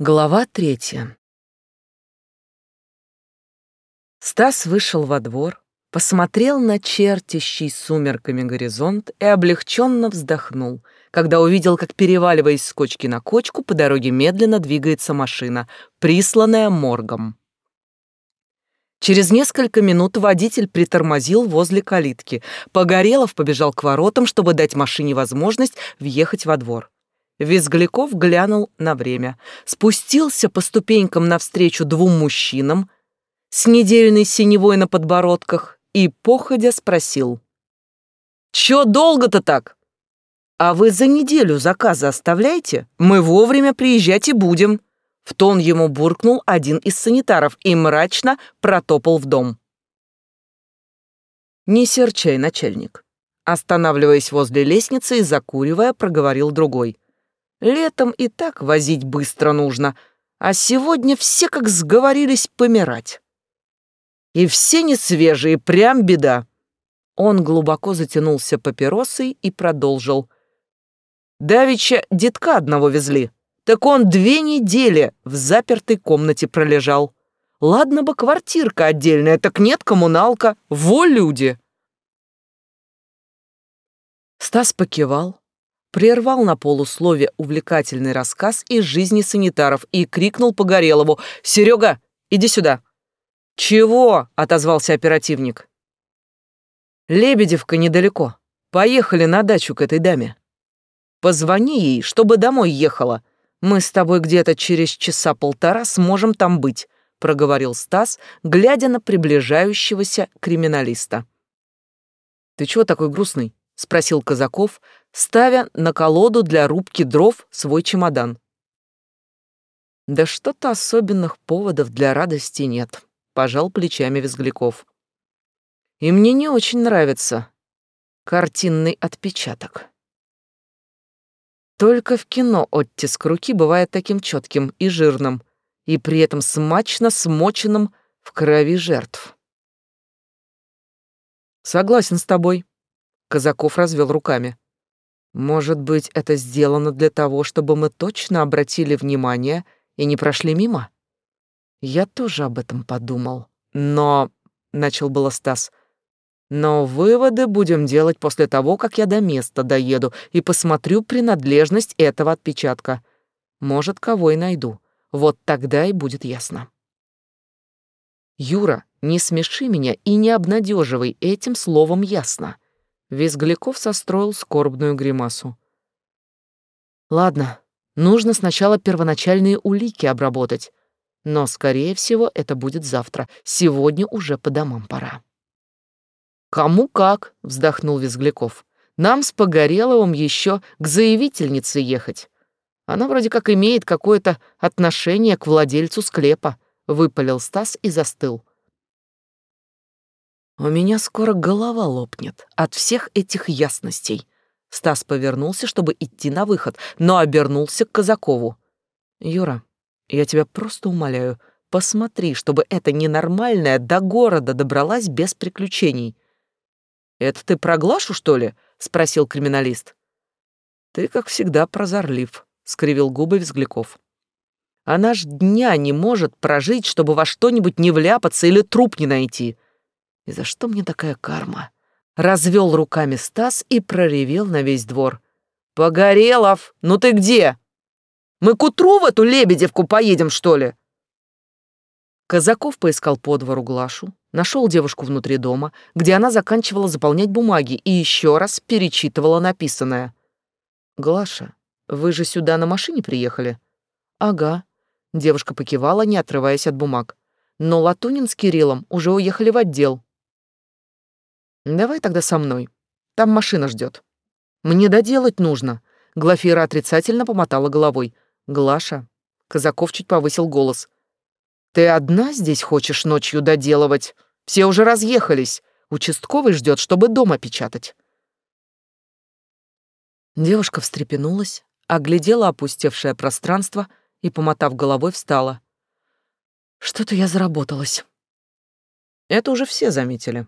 Глава третья. Стас вышел во двор, посмотрел на чертящий сумерками горизонт и облегченно вздохнул, когда увидел, как, переваливаясь с кочки на кочку, по дороге медленно двигается машина, присланная моргом. Через несколько минут водитель притормозил возле калитки. Погорелов побежал к воротам, чтобы дать машине возможность въехать во двор. Визгляков глянул на время, спустился по ступенькам навстречу двум мужчинам с недельной синевой на подбородках и, походя, спросил. «Чё долго-то так? А вы за неделю заказы оставляйте? Мы вовремя приезжать и будем». В тон ему буркнул один из санитаров и мрачно протопал в дом. «Не серчай, начальник». Останавливаясь возле лестницы и закуривая, проговорил другой. Летом и так возить быстро нужно, а сегодня все как сговорились помирать. И все не свежие, прям беда. Он глубоко затянулся папиросой и продолжил. Давича детка одного везли. Так он две недели в запертой комнате пролежал. Ладно бы квартирка отдельная, так нет коммуналка. Во люди!» Стас покивал, прервал на полуслове увлекательный рассказ из жизни санитаров и крикнул Погорелову «Серега, иди сюда!» «Чего?» — отозвался оперативник. «Лебедевка недалеко. Поехали на дачу к этой даме. Позвони ей, чтобы домой ехала. Мы с тобой где-то через часа полтора сможем там быть», — проговорил Стас, глядя на приближающегося криминалиста. «Ты чего такой грустный?» — спросил Казаков, ставя на колоду для рубки дров свой чемодан. «Да что-то особенных поводов для радости нет», — пожал плечами Визгляков. «И мне не очень нравится картинный отпечаток. Только в кино оттиск руки бывает таким четким и жирным, и при этом смачно смоченным в крови жертв». «Согласен с тобой», — Казаков развел руками. Может быть, это сделано для того, чтобы мы точно обратили внимание и не прошли мимо? Я тоже об этом подумал. Но, — начал было Стас, — но выводы будем делать после того, как я до места доеду и посмотрю принадлежность этого отпечатка. Может, кого и найду. Вот тогда и будет ясно. Юра, не смеши меня и не обнадеживай этим словом ясно. Визгляков состроил скорбную гримасу. Ладно, нужно сначала первоначальные улики обработать. Но, скорее всего, это будет завтра. Сегодня уже по домам пора. «Кому как», — вздохнул Визгляков. «Нам с Погореловым еще к заявительнице ехать. Она вроде как имеет какое-то отношение к владельцу склепа», — выпалил Стас и застыл. У меня скоро голова лопнет от всех этих ясностей. Стас повернулся, чтобы идти на выход, но обернулся к Казакову. Юра, я тебя просто умоляю, посмотри, чтобы эта ненормальная до города добралась без приключений. Это ты про Глашу, что ли? спросил криминалист. Ты, как всегда, прозорлив, скривил губы Взгляков. Она ж дня не может прожить, чтобы во что-нибудь не вляпаться или труп не найти. И за что мне такая карма? Развел руками Стас и проревел на весь двор. «Погорелов, ну ты где? Мы к утру в эту Лебедевку поедем, что ли?» Казаков поискал по двору Глашу, нашел девушку внутри дома, где она заканчивала заполнять бумаги и еще раз перечитывала написанное. «Глаша, вы же сюда на машине приехали?» «Ага», — девушка покивала, не отрываясь от бумаг. «Но Латунин с Кириллом уже уехали в отдел. Давай тогда со мной. Там машина ждет. Мне доделать нужно. Глафира отрицательно помотала головой. Глаша. Казаков чуть повысил голос. Ты одна здесь хочешь ночью доделывать? Все уже разъехались. Участковый ждет, чтобы дома печатать. Девушка встрепенулась, оглядела опустевшее пространство и, помотав головой, встала. Что-то я заработалась. Это уже все заметили.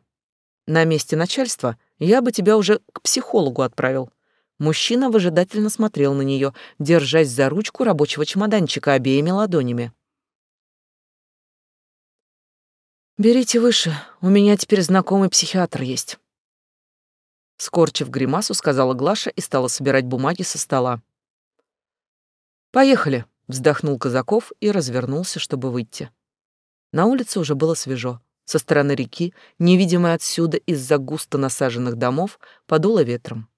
На месте начальства я бы тебя уже к психологу отправил. Мужчина выжидательно смотрел на нее, держась за ручку рабочего чемоданчика обеими ладонями. «Берите выше, у меня теперь знакомый психиатр есть». Скорчив гримасу, сказала Глаша и стала собирать бумаги со стола. «Поехали», — вздохнул Казаков и развернулся, чтобы выйти. На улице уже было свежо. Со стороны реки, невидимой отсюда из-за густо насаженных домов, подуло ветром.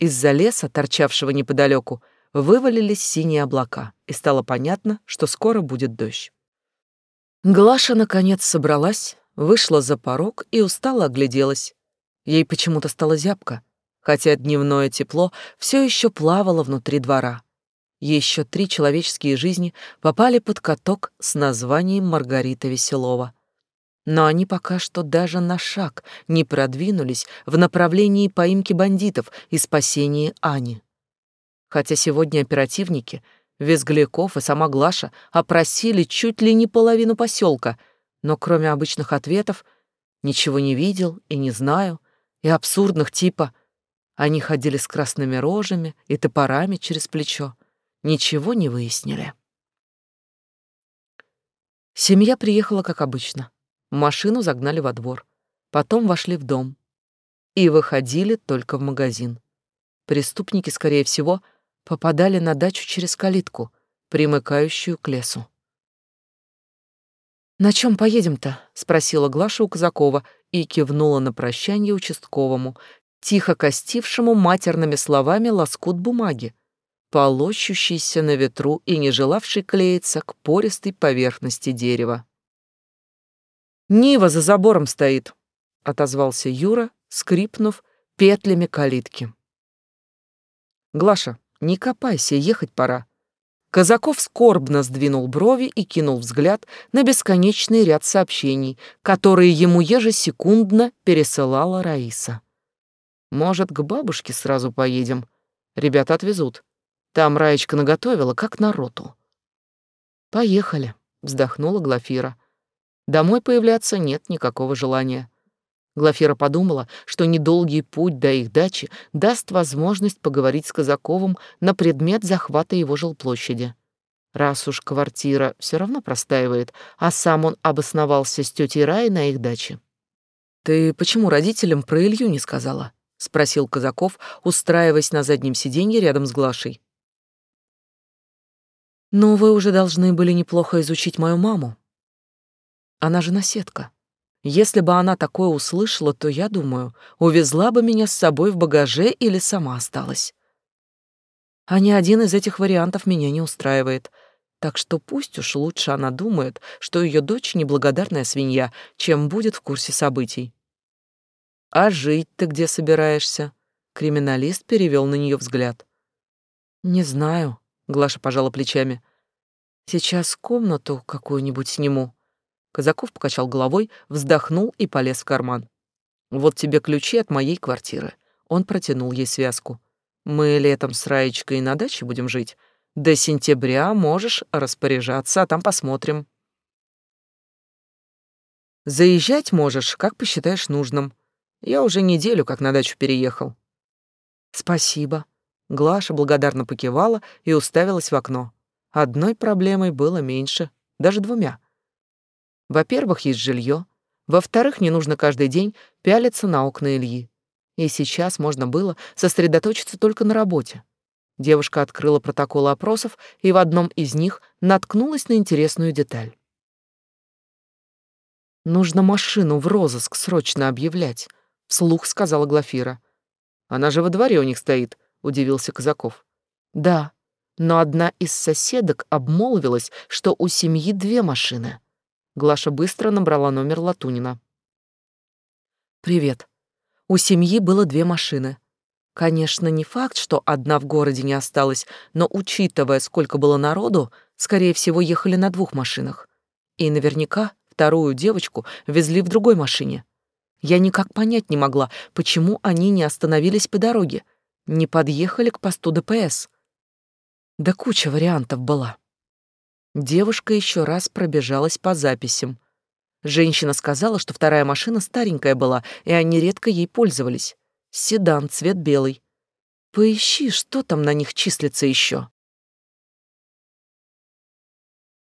Из-за леса, торчавшего неподалеку, вывалились синие облака, и стало понятно, что скоро будет дождь. Глаша, наконец, собралась, вышла за порог и устало огляделась. Ей почему-то стало зябко, хотя дневное тепло все еще плавало внутри двора. Еще три человеческие жизни попали под каток с названием Маргарита Веселова. Но они пока что даже на шаг не продвинулись в направлении поимки бандитов и спасения Ани. Хотя сегодня оперативники, Визгляков и сама Глаша опросили чуть ли не половину поселка, но кроме обычных ответов «ничего не видел» и «не знаю» и абсурдных типа они ходили с красными рожами и топорами через плечо ничего не выяснили. Семья приехала, как обычно. Машину загнали во двор. Потом вошли в дом. И выходили только в магазин. Преступники, скорее всего, попадали на дачу через калитку, примыкающую к лесу. «На чем поедем-то?» — спросила Глаша у Казакова и кивнула на прощание участковому, тихо костившему матерными словами лоскут бумаги, полощущийся на ветру и не желавший клеиться к пористой поверхности дерева. «Нива за забором стоит», — отозвался Юра, скрипнув петлями калитки. «Глаша, не копайся, ехать пора». Казаков скорбно сдвинул брови и кинул взгляд на бесконечный ряд сообщений, которые ему ежесекундно пересылала Раиса. «Может, к бабушке сразу поедем? Ребята отвезут. Там Раечка наготовила, как на роту. «Поехали», — вздохнула Глафира. Домой появляться нет никакого желания. Глафира подумала, что недолгий путь до их дачи даст возможность поговорить с Казаковым на предмет захвата его жилплощади. Раз уж квартира все равно простаивает, а сам он обосновался с тетей Раей на их даче. «Ты почему родителям про Илью не сказала?» — спросил Казаков, устраиваясь на заднем сиденье рядом с Глашей. Но вы уже должны были неплохо изучить мою маму. Она же наседка. Если бы она такое услышала, то, я думаю, увезла бы меня с собой в багаже или сама осталась. А ни один из этих вариантов меня не устраивает. Так что пусть уж лучше она думает, что ее дочь неблагодарная свинья, чем будет в курсе событий. «А жить ты где собираешься?» Криминалист перевел на нее взгляд. «Не знаю», Глаша пожала плечами. Сейчас комнату какую-нибудь сниму. Казаков покачал головой, вздохнул и полез в карман. Вот тебе ключи от моей квартиры. Он протянул ей связку. Мы летом с Раечкой на даче будем жить. До сентября можешь распоряжаться, а там посмотрим. Заезжать можешь, как посчитаешь нужным. Я уже неделю как на дачу переехал. Спасибо. Глаша благодарно покивала и уставилась в окно. Одной проблемой было меньше, даже двумя. Во-первых, есть жилье. Во-вторых, не нужно каждый день пялиться на окна Ильи. И сейчас можно было сосредоточиться только на работе. Девушка открыла протоколы опросов и в одном из них наткнулась на интересную деталь. «Нужно машину в розыск срочно объявлять», — вслух сказала Глафира. «Она же во дворе у них стоит», — удивился Казаков. «Да, но одна из соседок обмолвилась, что у семьи две машины». Глаша быстро набрала номер Латунина. «Привет. У семьи было две машины. Конечно, не факт, что одна в городе не осталась, но, учитывая, сколько было народу, скорее всего, ехали на двух машинах. И наверняка вторую девочку везли в другой машине. Я никак понять не могла, почему они не остановились по дороге, не подъехали к посту ДПС. Да куча вариантов была. Девушка еще раз пробежалась по записям. Женщина сказала, что вторая машина старенькая была, и они редко ей пользовались. Седан, цвет белый. Поищи, что там на них числится еще.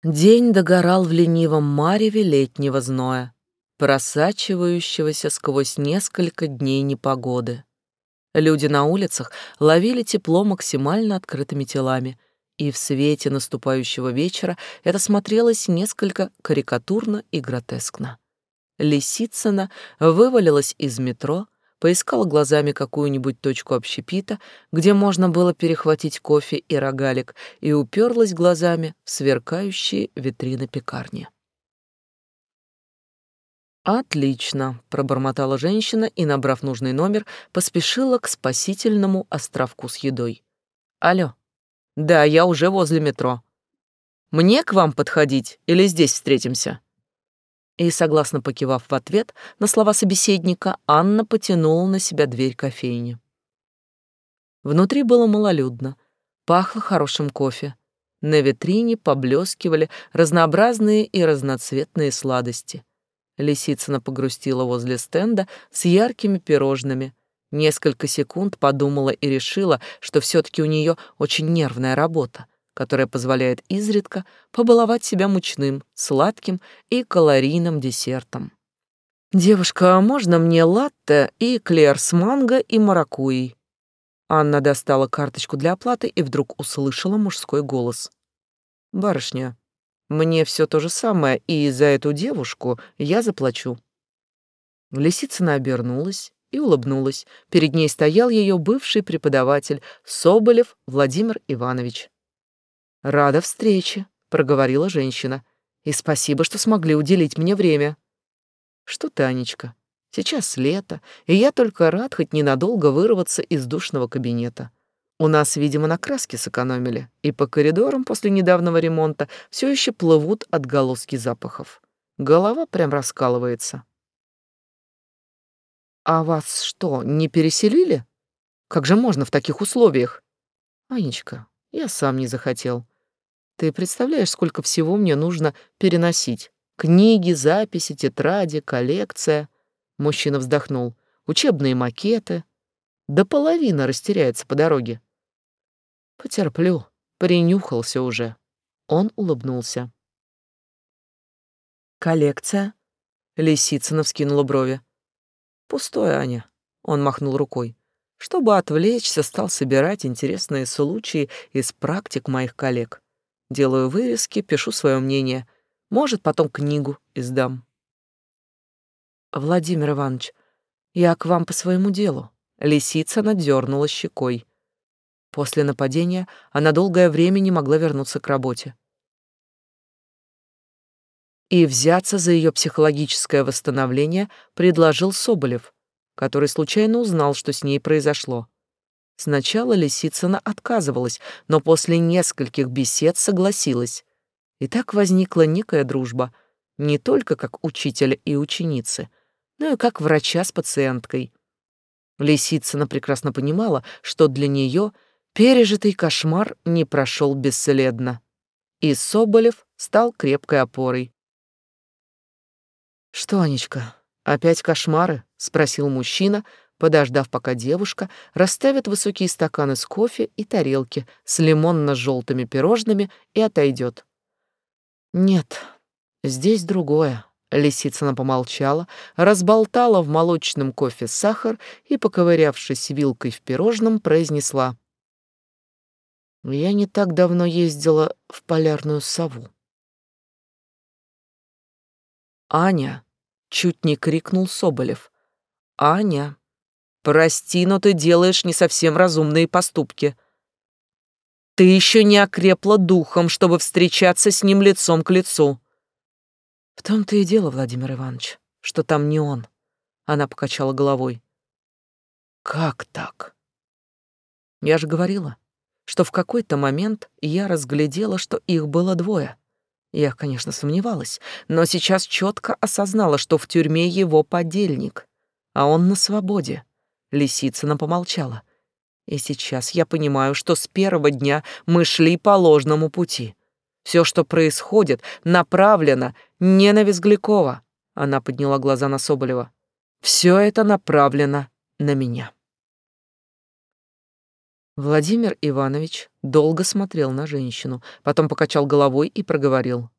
День догорал в ленивом мареве летнего зноя, просачивающегося сквозь несколько дней непогоды. Люди на улицах ловили тепло максимально открытыми телами, и в свете наступающего вечера это смотрелось несколько карикатурно и гротескно. Лисицына вывалилась из метро, поискала глазами какую-нибудь точку общепита, где можно было перехватить кофе и рогалик, и уперлась глазами в сверкающие витрины пекарни. «Отлично», — пробормотала женщина и, набрав нужный номер, поспешила к спасительному островку с едой. «Алло. Да, я уже возле метро. Мне к вам подходить или здесь встретимся?» И, согласно покивав в ответ на слова собеседника, Анна потянула на себя дверь кофейни. Внутри было малолюдно, пахло хорошим кофе. На витрине поблескивали разнообразные и разноцветные сладости. Лисицына погрустила возле стенда с яркими пирожными. Несколько секунд подумала и решила, что все таки у нее очень нервная работа которая позволяет изредка побаловать себя мучным, сладким и калорийным десертом. «Девушка, а можно мне латте и клер с манго и маракуйей?» Анна достала карточку для оплаты и вдруг услышала мужской голос. «Барышня, мне все то же самое, и за эту девушку я заплачу». Лисицына обернулась и улыбнулась. Перед ней стоял ее бывший преподаватель Соболев Владимир Иванович. «Рада встрече», — проговорила женщина. «И спасибо, что смогли уделить мне время». «Что, Танечка, сейчас лето, и я только рад хоть ненадолго вырваться из душного кабинета. У нас, видимо, на краске сэкономили, и по коридорам после недавнего ремонта все еще плывут отголоски запахов. Голова прям раскалывается». «А вас что, не переселили? Как же можно в таких условиях?» «Анечка, я сам не захотел. Ты представляешь, сколько всего мне нужно переносить? Книги, записи, тетради, коллекция. Мужчина вздохнул. Учебные макеты. Да половина растеряется по дороге. Потерплю. Принюхался уже. Он улыбнулся. Коллекция? Лисицына вскинула брови. Пустое, Аня. Он махнул рукой. Чтобы отвлечься, стал собирать интересные случаи из практик моих коллег. Делаю вырезки, пишу свое мнение. Может, потом книгу издам. Владимир Иванович, я к вам по своему делу. Лисица надернула щекой. После нападения она долгое время не могла вернуться к работе. И взяться за ее психологическое восстановление предложил Соболев, который случайно узнал, что с ней произошло. Сначала Лисицына отказывалась, но после нескольких бесед согласилась. И так возникла некая дружба, не только как учителя и ученицы, но и как врача с пациенткой. Лисицына прекрасно понимала, что для нее пережитый кошмар не прошел бесследно. И Соболев стал крепкой опорой. «Что, Анечка, опять кошмары?» — спросил мужчина, подождав, пока девушка расставит высокие стаканы с кофе и тарелки с лимонно-желтыми пирожными и отойдет. «Нет, здесь другое», — Лисицына помолчала, разболтала в молочном кофе сахар и, поковырявшись вилкой в пирожном, произнесла. «Я не так давно ездила в полярную сову». «Аня!» — чуть не крикнул Соболев. «Аня!» Прости, но ты делаешь не совсем разумные поступки. Ты еще не окрепла духом, чтобы встречаться с ним лицом к лицу. В том-то и дело, Владимир Иванович, что там не он. Она покачала головой. Как так? Я же говорила, что в какой-то момент я разглядела, что их было двое. Я, конечно, сомневалась, но сейчас четко осознала, что в тюрьме его подельник, а он на свободе. Лисицына помолчала. И сейчас я понимаю, что с первого дня мы шли по ложному пути. Все, что происходит, направлено не на Визглякова. Она подняла глаза на Соболева. Все это направлено на меня. Владимир Иванович долго смотрел на женщину, потом покачал головой и проговорил.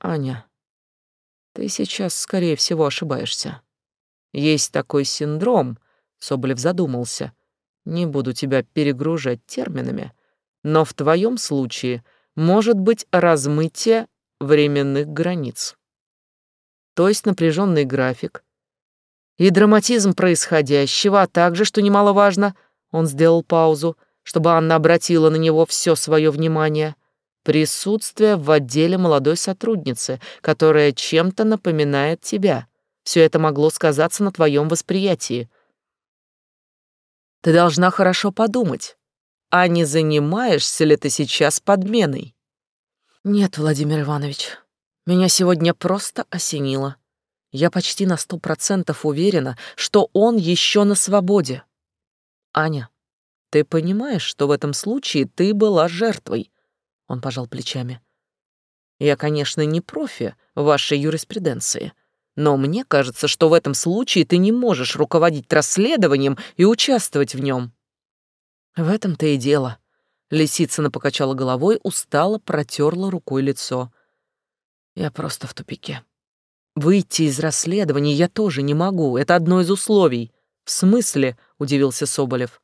«Аня, ты сейчас, скорее всего, ошибаешься. Есть такой синдром, — Соболев задумался. Не буду тебя перегружать терминами, но в твоем случае может быть размытие временных границ. То есть напряженный график и драматизм происходящего, а также, что немаловажно, он сделал паузу, чтобы Анна обратила на него все свое внимание, присутствие в отделе молодой сотрудницы, которая чем-то напоминает тебя. Все это могло сказаться на твоем восприятии. Ты должна хорошо подумать, а не занимаешься ли ты сейчас подменой? Нет, Владимир Иванович, меня сегодня просто осенило. Я почти на сто процентов уверена, что он еще на свободе. Аня, ты понимаешь, что в этом случае ты была жертвой? Он пожал плечами. Я, конечно, не профи вашей юриспруденции, но мне кажется, что в этом случае ты не можешь руководить расследованием и участвовать в нем. В этом-то и дело. Лисицына покачала головой, устало протерла рукой лицо. Я просто в тупике. Выйти из расследования я тоже не могу, это одно из условий. В смысле? удивился Соболев.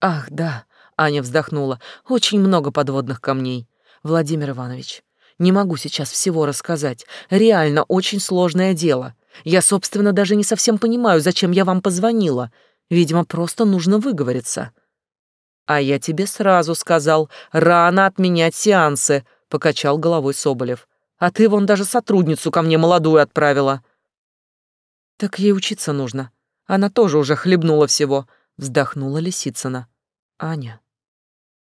Ах, да, Аня вздохнула. Очень много подводных камней. Владимир Иванович, не могу сейчас всего рассказать. Реально очень сложное дело. Я, собственно, даже не совсем понимаю, зачем я вам позвонила. Видимо, просто нужно выговориться. А я тебе сразу сказал, рано отменять сеансы, покачал головой Соболев. А ты вон даже сотрудницу ко мне молодую отправила. Так ей учиться нужно. Она тоже уже хлебнула всего, вздохнула Лисицына. Аня,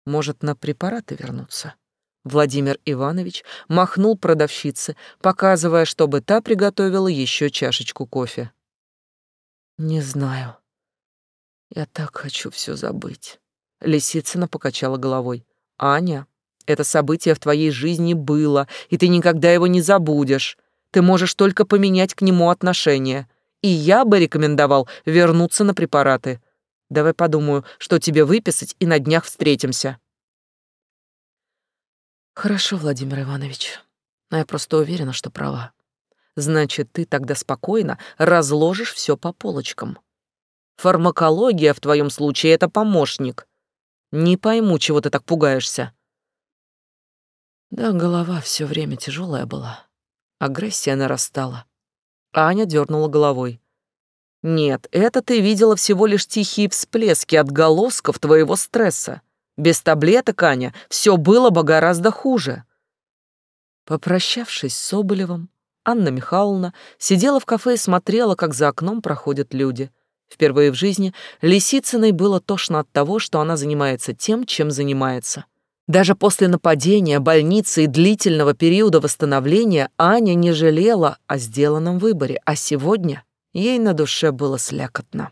может, на препараты вернуться? Владимир Иванович махнул продавщице, показывая, чтобы та приготовила еще чашечку кофе. «Не знаю. Я так хочу все забыть». Лисицына покачала головой. «Аня, это событие в твоей жизни было, и ты никогда его не забудешь. Ты можешь только поменять к нему отношение. И я бы рекомендовал вернуться на препараты. Давай подумаю, что тебе выписать, и на днях встретимся». Хорошо, Владимир Иванович. Но я просто уверена, что права. Значит, ты тогда спокойно разложишь все по полочкам. Фармакология в твоем случае — это помощник. Не пойму, чего ты так пугаешься. Да, голова все время тяжелая была. Агрессия нарастала. Аня дернула головой. Нет, это ты видела всего лишь тихие всплески отголосков твоего стресса. Без таблеток, Аня, все было бы гораздо хуже. Попрощавшись с Соболевым, Анна Михайловна сидела в кафе и смотрела, как за окном проходят люди. Впервые в жизни Лисицыной было тошно от того, что она занимается тем, чем занимается. Даже после нападения, больницы и длительного периода восстановления Аня не жалела о сделанном выборе, а сегодня ей на душе было слякотно.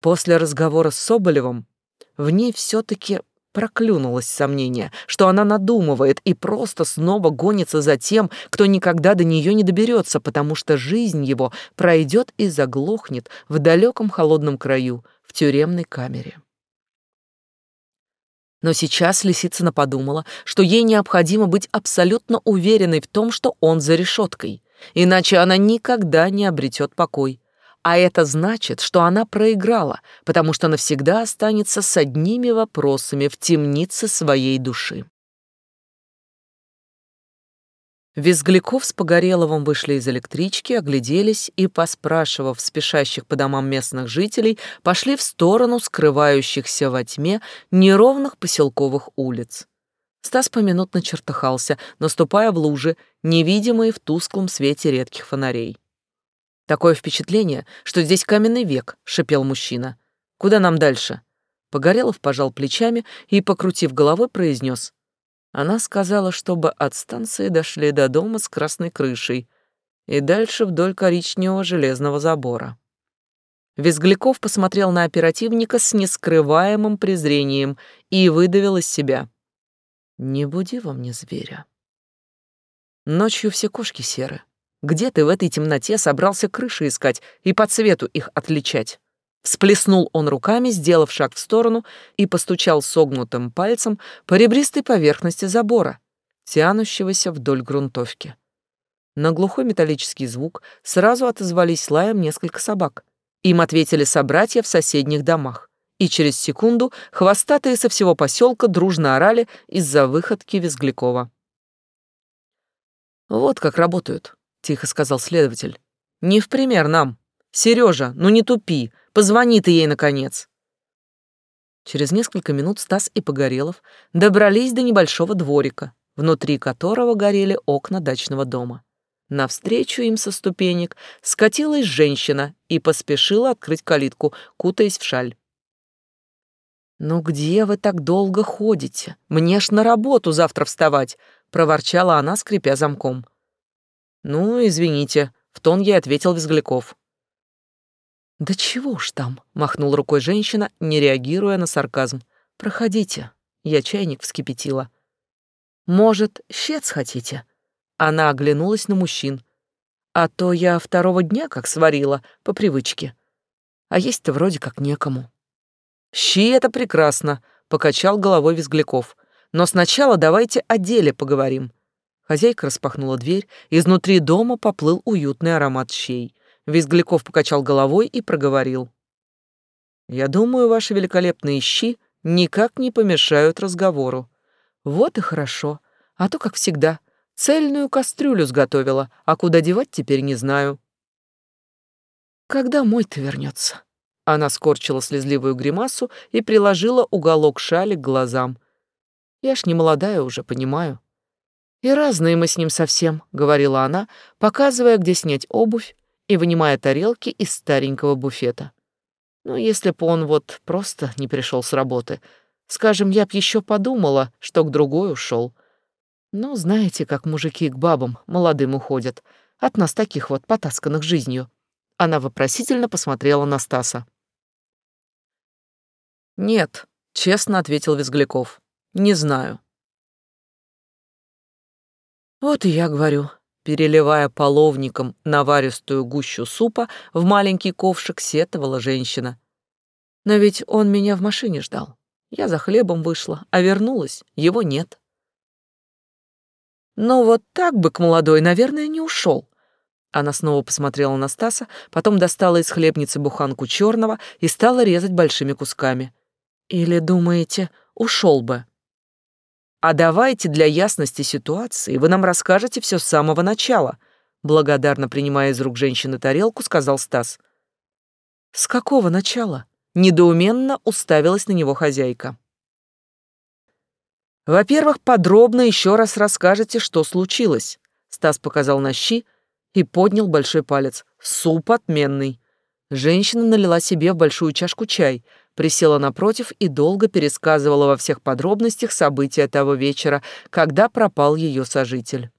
После разговора с Соболевым в ней все-таки проклюнулось сомнение, что она надумывает и просто снова гонится за тем, кто никогда до нее не доберется, потому что жизнь его пройдет и заглохнет в далеком холодном краю, в тюремной камере. Но сейчас Лисицына подумала, что ей необходимо быть абсолютно уверенной в том, что он за решеткой, иначе она никогда не обретет покой. А это значит, что она проиграла, потому что навсегда останется с одними вопросами в темнице своей души. Визгляков с Погореловым вышли из электрички, огляделись и, поспрашивав спешащих по домам местных жителей, пошли в сторону скрывающихся во тьме неровных поселковых улиц. Стас поминутно чертыхался, наступая в лужи, невидимые в тусклом свете редких фонарей. Такое впечатление, что здесь каменный век, шипел мужчина. Куда нам дальше? Погорелов пожал плечами и, покрутив головой, произнес: Она сказала, чтобы от станции дошли до дома с красной крышей и дальше вдоль коричневого железного забора. Визгляков посмотрел на оперативника с нескрываемым презрением и выдавил из себя. «Не буди во мне зверя. Ночью все кошки серы. Где ты в этой темноте собрался крыши искать и по цвету их отличать? Всплеснул он руками, сделав шаг в сторону, и постучал согнутым пальцем по ребристой поверхности забора, тянущегося вдоль грунтовки. На глухой металлический звук сразу отозвались лаем несколько собак. Им ответили собратья в соседних домах. И через секунду хвостатые со всего поселка дружно орали из-за выходки Визглякова. «Вот как работают», — тихо сказал следователь. «Не в пример нам. Сережа, ну не тупи, позвони ты ей, наконец». Через несколько минут Стас и Погорелов добрались до небольшого дворика, внутри которого горели окна дачного дома. Навстречу им со ступенек скатилась женщина и поспешила открыть калитку, кутаясь в шаль. «Ну где вы так долго ходите? Мне ж на работу завтра вставать!» — проворчала она, скрипя замком. «Ну, извините», — в тон ей ответил Визгляков. «Да чего ж там?» — махнул рукой женщина, не реагируя на сарказм. «Проходите». Я чайник вскипятила. «Может, щец хотите?» Она оглянулась на мужчин. «А то я второго дня как сварила, по привычке. А есть-то вроде как некому». «Щи — это прекрасно», — покачал головой Визгляков. «Но сначала давайте о деле поговорим». Хозяйка распахнула дверь, изнутри дома поплыл уютный аромат щей. Визгляков покачал головой и проговорил. «Я думаю, ваши великолепные щи никак не помешают разговору». «Вот и хорошо. А то, как всегда, цельную кастрюлю сготовила, а куда девать теперь не знаю». «Когда мой-то вернется?» Она скорчила слезливую гримасу и приложила уголок шали к глазам. «Я ж не молодая уже, понимаю». «И разные мы с ним совсем», — говорила она, показывая, где снять обувь и вынимая тарелки из старенького буфета. «Ну, если б он вот просто не пришел с работы, скажем, я б еще подумала, что к другой ушел. Ну, знаете, как мужики к бабам молодым уходят, от нас таких вот потасканных жизнью». Она вопросительно посмотрела на Стаса. «Нет», — честно ответил Визгляков. «Не знаю». «Вот и я говорю», переливая половником наваристую гущу супа в маленький ковшик, сетовала женщина. «Но ведь он меня в машине ждал. Я за хлебом вышла, а вернулась, его нет». «Но вот так бы к молодой, наверное, не ушел. Она снова посмотрела на Стаса, потом достала из хлебницы буханку черного и стала резать большими кусками. Или думаете, ушел бы? А давайте для ясности ситуации вы нам расскажете все с самого начала, благодарно принимая из рук женщины тарелку, сказал Стас. С какого начала? Недоуменно уставилась на него хозяйка. Во-первых, подробно еще раз расскажете, что случилось. Стас показал на щи и поднял большой палец. Суп отменный. Женщина налила себе в большую чашку чай, присела напротив и долго пересказывала во всех подробностях события того вечера, когда пропал ее сожитель.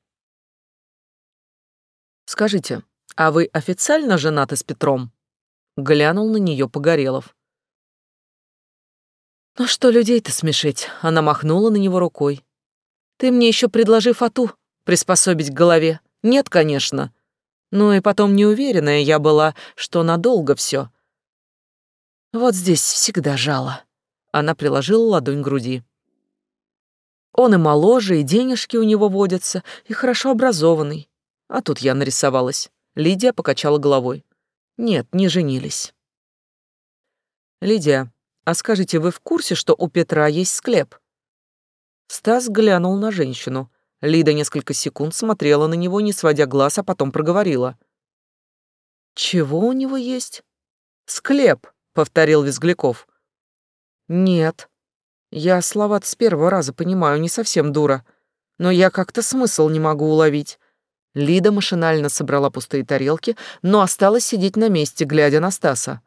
«Скажите, а вы официально женаты с Петром?» Глянул на нее Погорелов. «Ну что людей-то смешить?» Она махнула на него рукой. «Ты мне еще предложи фату приспособить к голове. Нет, конечно. Ну и потом неуверенная я была, что надолго все. Вот здесь всегда жало. Она приложила ладонь к груди. Он и моложе, и денежки у него водятся, и хорошо образованный. А тут я нарисовалась. Лидия покачала головой. Нет, не женились. Лидия, а скажите, вы в курсе, что у Петра есть склеп? Стас глянул на женщину. Лида несколько секунд смотрела на него, не сводя глаз, а потом проговорила. «Чего у него есть?» «Склеп», — повторил Визгляков. «Нет. Я слова с первого раза понимаю, не совсем дура. Но я как-то смысл не могу уловить». Лида машинально собрала пустые тарелки, но осталась сидеть на месте, глядя на Стаса.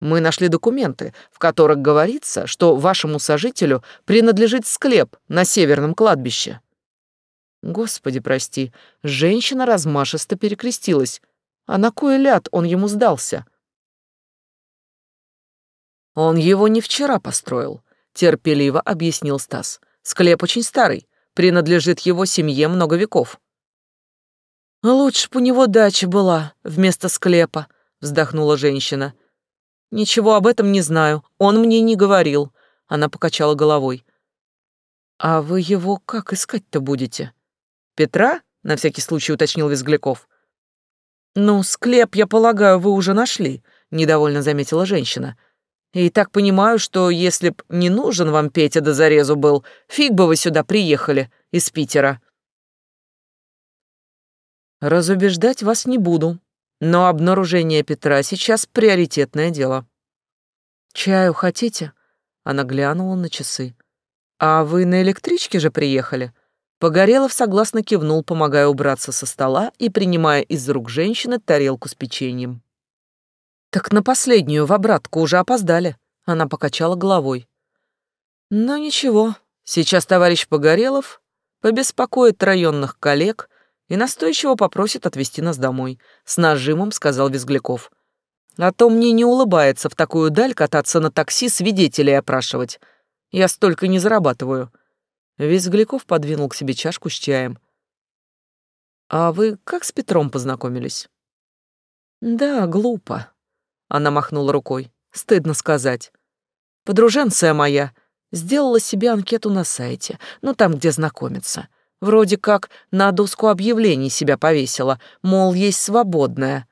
«Мы нашли документы, в которых говорится, что вашему сожителю принадлежит склеп на северном кладбище». Господи, прости, женщина размашисто перекрестилась. А на кой ляд он ему сдался? Он его не вчера построил, терпеливо объяснил Стас. Склеп очень старый, принадлежит его семье много веков. Лучше бы у него дача была вместо склепа, вздохнула женщина. Ничего об этом не знаю. Он мне не говорил. Она покачала головой. А вы его как искать-то будете? Петра? На всякий случай уточнил Визгляков. Ну, склеп, я полагаю, вы уже нашли, недовольно заметила женщина. И так понимаю, что если б не нужен вам Петя до зарезу был, фиг бы вы сюда приехали из Питера. Разубеждать вас не буду, но обнаружение Петра сейчас приоритетное дело. Чаю хотите? Она глянула на часы. А вы на электричке же приехали? Погорелов согласно кивнул, помогая убраться со стола и принимая из рук женщины тарелку с печеньем. Так на последнюю в обратку уже опоздали. Она покачала головой. Но ничего, сейчас товарищ Погорелов побеспокоит районных коллег и настойчиво попросит отвезти нас домой, с нажимом сказал Визгляков. А то мне не улыбается в такую даль кататься на такси свидетелей опрашивать. Я столько не зарабатываю. Визгляков подвинул к себе чашку с чаем. А вы как с Петром познакомились? Да, глупо. Она махнула рукой. Стыдно сказать. Подруженция моя сделала себе анкету на сайте, ну там, где знакомиться. Вроде как на доску объявлений себя повесила, мол, есть свободная.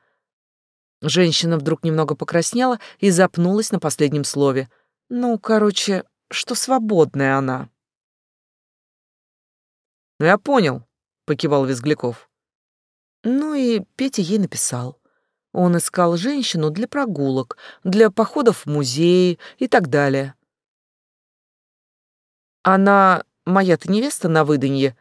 Женщина вдруг немного покраснела и запнулась на последнем слове. Ну, короче, что свободная она. «Ну, я понял», — покивал Визгляков. Ну и Петя ей написал. Он искал женщину для прогулок, для походов в музеи и так далее. Она, моя-то невеста на выданье,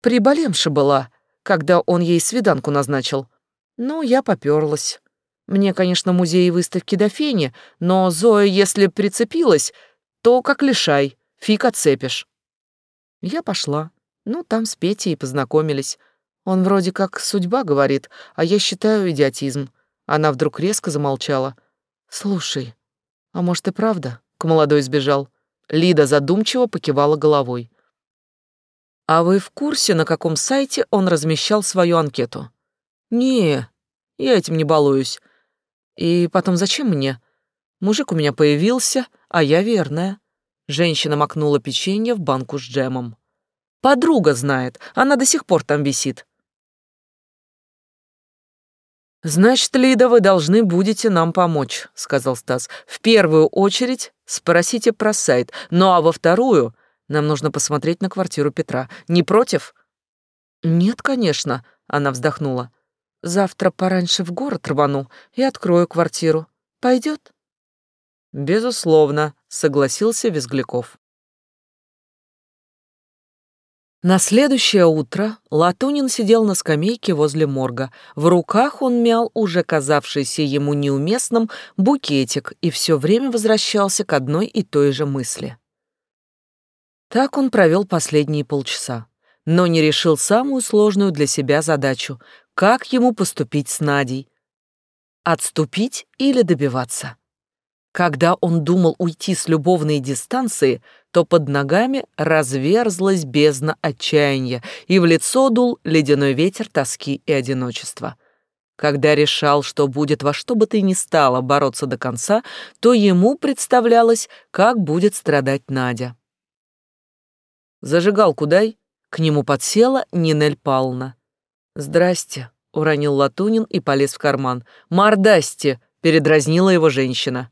приболемша была, когда он ей свиданку назначил. Ну, я попёрлась. Мне, конечно, музей и выставки до фени, но Зоя, если прицепилась, то как лишай, фиг отцепишь. Я пошла. Ну, там с Петей познакомились. Он вроде как судьба говорит, а я считаю идиотизм. Она вдруг резко замолчала. Слушай, а может и правда? К молодой сбежал. Лида задумчиво покивала головой. А вы в курсе, на каком сайте он размещал свою анкету? Не, я этим не балуюсь. И потом зачем мне? Мужик у меня появился, а я верная. Женщина макнула печенье в банку с джемом. Подруга знает, она до сих пор там висит. «Значит, Лида, вы должны будете нам помочь», — сказал Стас. «В первую очередь спросите про сайт, ну а во вторую нам нужно посмотреть на квартиру Петра. Не против?» «Нет, конечно», — она вздохнула. «Завтра пораньше в город рвану и открою квартиру. Пойдет?» «Безусловно», — согласился Визгляков. На следующее утро Латунин сидел на скамейке возле морга. В руках он мял уже казавшийся ему неуместным букетик и все время возвращался к одной и той же мысли. Так он провел последние полчаса, но не решил самую сложную для себя задачу — как ему поступить с Надей. Отступить или добиваться? Когда он думал уйти с любовной дистанции, то под ногами разверзлась бездна отчаяния, и в лицо дул ледяной ветер тоски и одиночества. Когда решал, что будет во что бы ты ни стало бороться до конца, то ему представлялось, как будет страдать Надя. «Зажигалку дай», — к нему подсела Нинель Павловна. «Здрасте», — уронил Латунин и полез в карман. «Мордасти», — передразнила его женщина.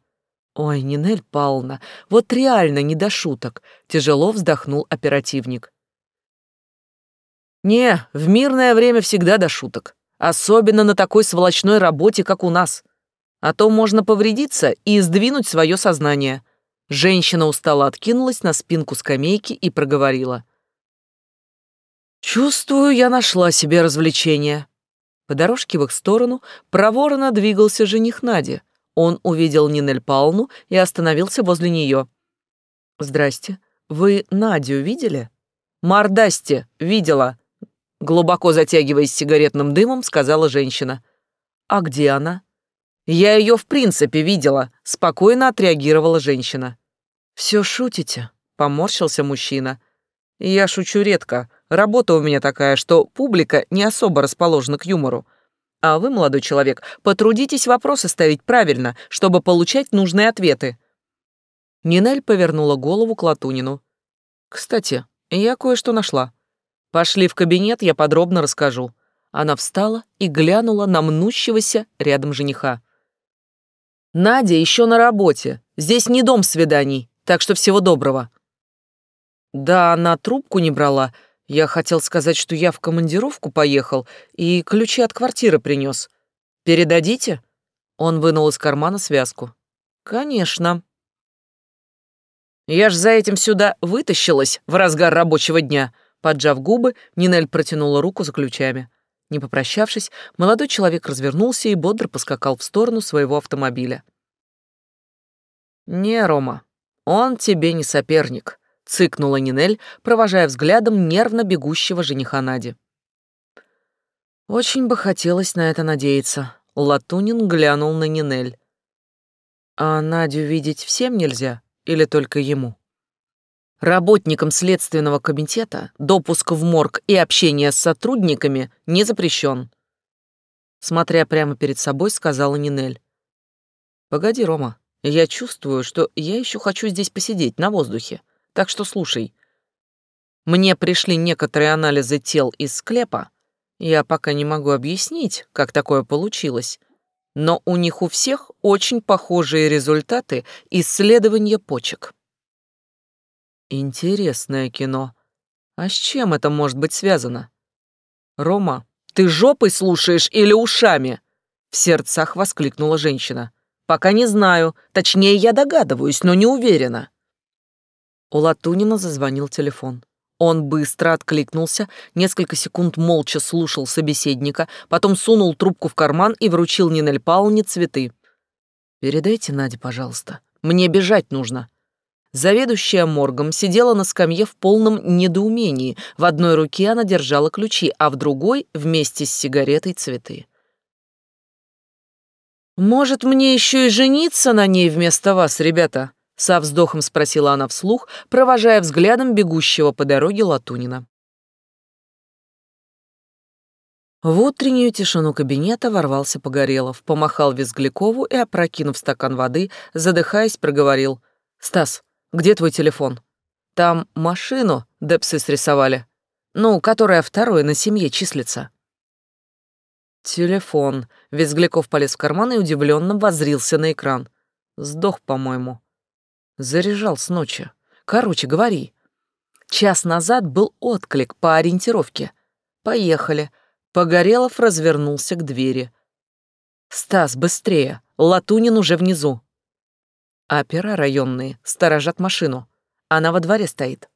Ой, Нинель Павловна, вот реально не до шуток, тяжело вздохнул оперативник. Не, в мирное время всегда до шуток, особенно на такой сволочной работе, как у нас. А то можно повредиться и сдвинуть свое сознание. Женщина устало откинулась на спинку скамейки и проговорила. «Чувствую, я нашла себе развлечение». По дорожке в их сторону проворно двигался жених Нади, он увидел Нинель Павловну и остановился возле нее. «Здрасте. Вы Надю видели?» «Мордасти, видела», — глубоко затягиваясь сигаретным дымом, сказала женщина. «А где она?» «Я ее в принципе видела», — спокойно отреагировала женщина. «Все шутите?» — поморщился мужчина. «Я шучу редко. Работа у меня такая, что публика не особо расположена к юмору. А вы, молодой человек, потрудитесь вопросы ставить правильно, чтобы получать нужные ответы. Нинель повернула голову к Латунину. Кстати, я кое-что нашла. Пошли в кабинет, я подробно расскажу. Она встала и глянула на мнущегося рядом жениха. Надя еще на работе. Здесь не дом свиданий, так что всего доброго. Да, она трубку не брала. Я хотел сказать, что я в командировку поехал и ключи от квартиры принес. Передадите? Он вынул из кармана связку. Конечно. Я ж за этим сюда вытащилась в разгар рабочего дня. Поджав губы, Нинель протянула руку за ключами. Не попрощавшись, молодой человек развернулся и бодро поскакал в сторону своего автомобиля. «Не, Рома, он тебе не соперник», — цыкнула Нинель, провожая взглядом нервно бегущего жениха Нади. «Очень бы хотелось на это надеяться», — Латунин глянул на Нинель. «А Надю видеть всем нельзя или только ему?» Работникам Следственного комитета допуск в морг и общение с сотрудниками не запрещен. Смотря прямо перед собой, сказала Нинель. «Погоди, Рома, я чувствую, что я еще хочу здесь посидеть, на воздухе. Так что слушай. Мне пришли некоторые анализы тел из склепа. Я пока не могу объяснить, как такое получилось, но у них у всех очень похожие результаты исследования почек. Интересное кино. А с чем это может быть связано? Рома, ты жопой слушаешь или ушами? В сердцах воскликнула женщина. Пока не знаю, точнее я догадываюсь, но не уверена. У Латунина зазвонил телефон. Он быстро откликнулся, несколько секунд молча слушал собеседника, потом сунул трубку в карман и вручил Нинель Павловне цветы. «Передайте Наде, пожалуйста. Мне бежать нужно. Заведующая моргом сидела на скамье в полном недоумении. В одной руке она держала ключи, а в другой вместе с сигаретой цветы. «Может, мне еще и жениться на ней вместо вас, ребята?» Со вздохом спросила она вслух, провожая взглядом бегущего по дороге Латунина. В утреннюю тишину кабинета ворвался Погорелов, помахал Визглякову и, опрокинув стакан воды, задыхаясь, проговорил. «Стас, где твой телефон? Там машину депсы срисовали. Ну, которая второй на семье числится. Телефон. Визгляков полез в карман и удивленно воззрился на экран. Сдох, по-моему. Заряжал с ночи. Короче, говори. Час назад был отклик по ориентировке. Поехали. Погорелов развернулся к двери. «Стас, быстрее! Латунин уже внизу!» опера районные сторожат машину. Она во дворе стоит.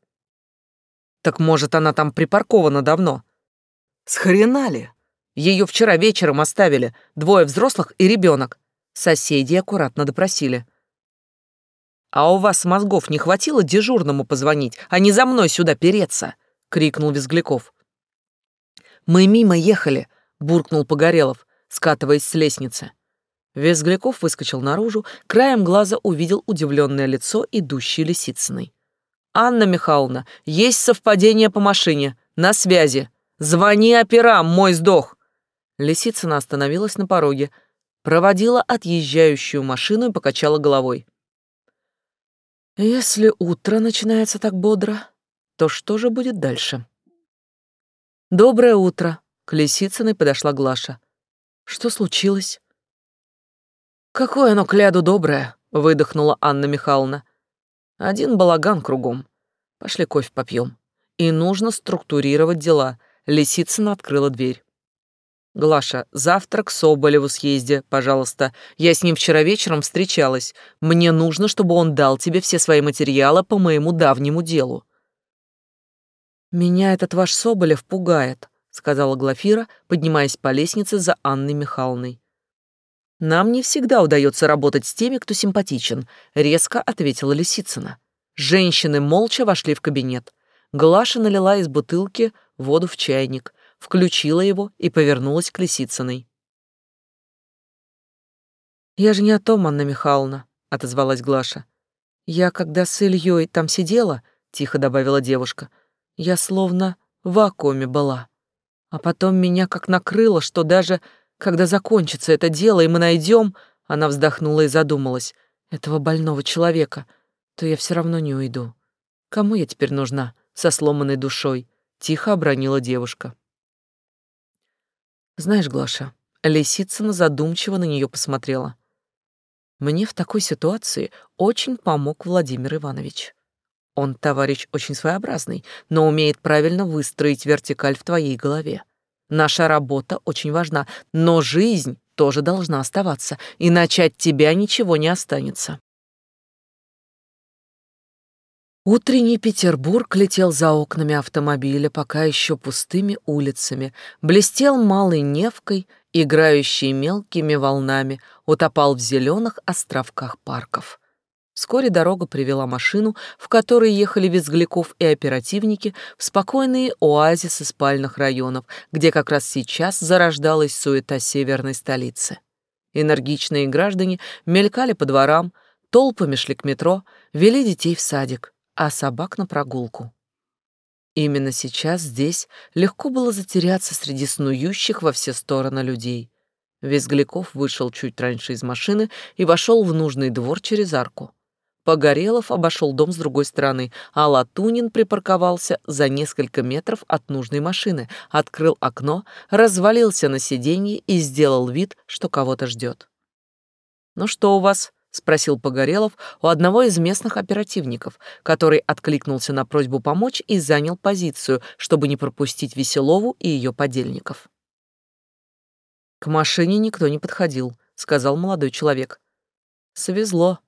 Так может, она там припаркована давно? С хрена ли? Ее вчера вечером оставили, двое взрослых и ребенок. Соседи аккуратно допросили. «А у вас мозгов не хватило дежурному позвонить, а не за мной сюда переться?» — крикнул Визгляков. «Мы мимо ехали», — буркнул Погорелов, скатываясь с лестницы. Визгляков выскочил наружу, краем глаза увидел удивленное лицо идущей Лисицыной. «Анна Михайловна, есть совпадение по машине. На связи. Звони операм, мой сдох!» Лисицына остановилась на пороге, проводила отъезжающую машину и покачала головой. «Если утро начинается так бодро, то что же будет дальше?» «Доброе утро!» — к Лисицыной подошла Глаша. «Что случилось?» «Какое оно кляду доброе!» — выдохнула Анна Михайловна. «Один балаган кругом. Пошли кофе попьем. И нужно структурировать дела». Лисицына открыла дверь. «Глаша, завтра к Соболеву съезди, пожалуйста. Я с ним вчера вечером встречалась. Мне нужно, чтобы он дал тебе все свои материалы по моему давнему делу». «Меня этот ваш Соболев пугает», — сказала Глафира, поднимаясь по лестнице за Анной Михайловной. Нам не всегда удается работать с теми, кто симпатичен, резко ответила Лисицына. Женщины молча вошли в кабинет. Глаша налила из бутылки воду в чайник, включила его и повернулась к Лисицыной. «Я же не о том, Анна Михайловна», — отозвалась Глаша. «Я, когда с Ильей там сидела», — тихо добавила девушка, — «я словно в вакууме была. А потом меня как накрыло, что даже Когда закончится это дело, и мы найдем, она вздохнула и задумалась, этого больного человека, то я все равно не уйду. Кому я теперь нужна со сломанной душой? Тихо обронила девушка. Знаешь, Глаша, Лисицына задумчиво на нее посмотрела. Мне в такой ситуации очень помог Владимир Иванович. Он товарищ очень своеобразный, но умеет правильно выстроить вертикаль в твоей голове. Наша работа очень важна, но жизнь тоже должна оставаться, иначе от тебя ничего не останется. Утренний Петербург летел за окнами автомобиля, пока еще пустыми улицами, блестел малой Невкой, играющей мелкими волнами, утопал в зеленых островках парков. Вскоре дорога привела машину, в которой ехали Визгляков и оперативники, в спокойные оазисы спальных районов, где как раз сейчас зарождалась суета северной столицы. Энергичные граждане мелькали по дворам, толпами шли к метро, вели детей в садик, а собак на прогулку. Именно сейчас здесь легко было затеряться среди снующих во все стороны людей. Визгляков вышел чуть раньше из машины и вошел в нужный двор через арку. Погорелов обошел дом с другой стороны, а Латунин припарковался за несколько метров от нужной машины, открыл окно, развалился на сиденье и сделал вид, что кого-то ждет. «Ну что у вас?» — спросил Погорелов у одного из местных оперативников, который откликнулся на просьбу помочь и занял позицию, чтобы не пропустить Веселову и ее подельников. «К машине никто не подходил», — сказал молодой человек. «Свезло»,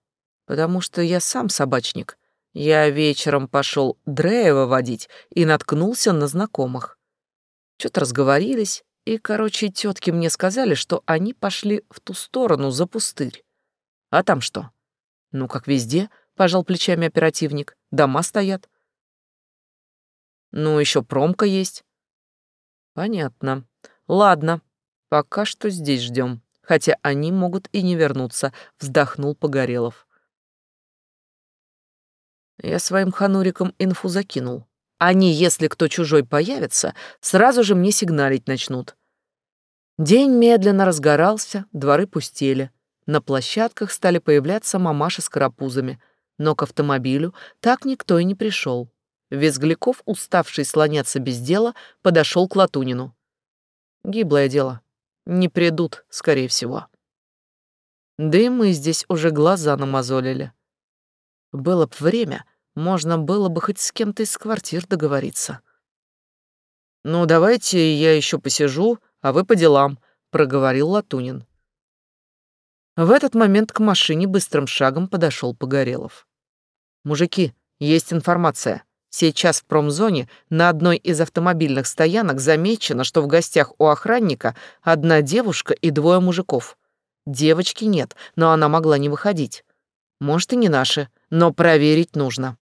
потому что я сам собачник. Я вечером пошел Дреева водить и наткнулся на знакомых. Что-то разговорились, и, короче, тетки мне сказали, что они пошли в ту сторону за пустырь. А там что? Ну, как везде, пожал плечами оперативник. Дома стоят. Ну, еще промка есть. Понятно. Ладно, пока что здесь ждем. Хотя они могут и не вернуться, вздохнул Погорелов. Я своим ханурикам инфу закинул. Они, если кто чужой появится, сразу же мне сигналить начнут. День медленно разгорался, дворы пустели. На площадках стали появляться мамаши с карапузами, но к автомобилю так никто и не пришел. Визгляков, уставший слоняться без дела, подошел к Латунину. Гиблое дело. Не придут, скорее всего. Да и мы здесь уже глаза намазолили. Было б время, можно было бы хоть с кем-то из квартир договориться. «Ну, давайте я еще посижу, а вы по делам», — проговорил Латунин. В этот момент к машине быстрым шагом подошел Погорелов. «Мужики, есть информация. Сейчас в промзоне на одной из автомобильных стоянок замечено, что в гостях у охранника одна девушка и двое мужиков. Девочки нет, но она могла не выходить. Может, и не наши, но проверить нужно.